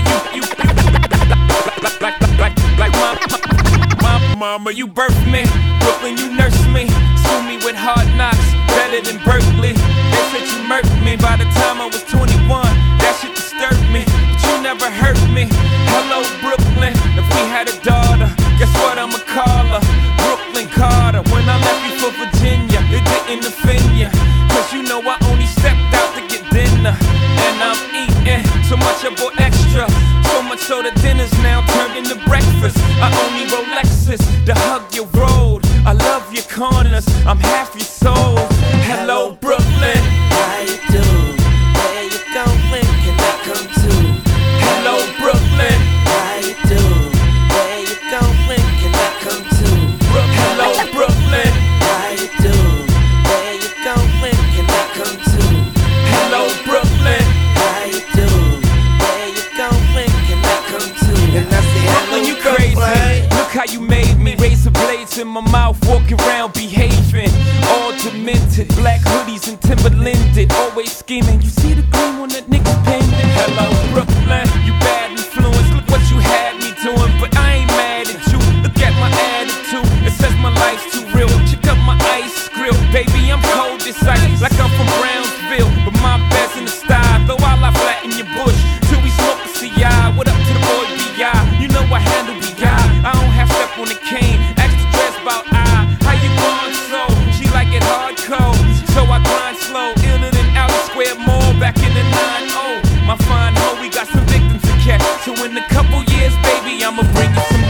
you, you, like, like, like, like my, my, mama, you birthed me. Brooklyn, you nursed me. School me with hard knocks, better than Berkeley. They said you murked me by the time I was 21. Extra. So much so the dinner's now turned into breakfast. I only Rolexes to hug your road. I love your corners, I'm half your in my mouth, walking around behaving. All demented, black hoodies and Timberlanded. Always scheming. You see the gleam on that nigga pendant. Hello, Brooklyn. You bad influence. Look what you had me doing. But I ain't mad at you. Look at my attitude. It says my life's too real. Check out my ice grill. Baby, I'm cold as ice. Like I'm from Brownsville. In the 9 My fine hoe, we got some victims to catch. So in a couple years, baby, I'ma bring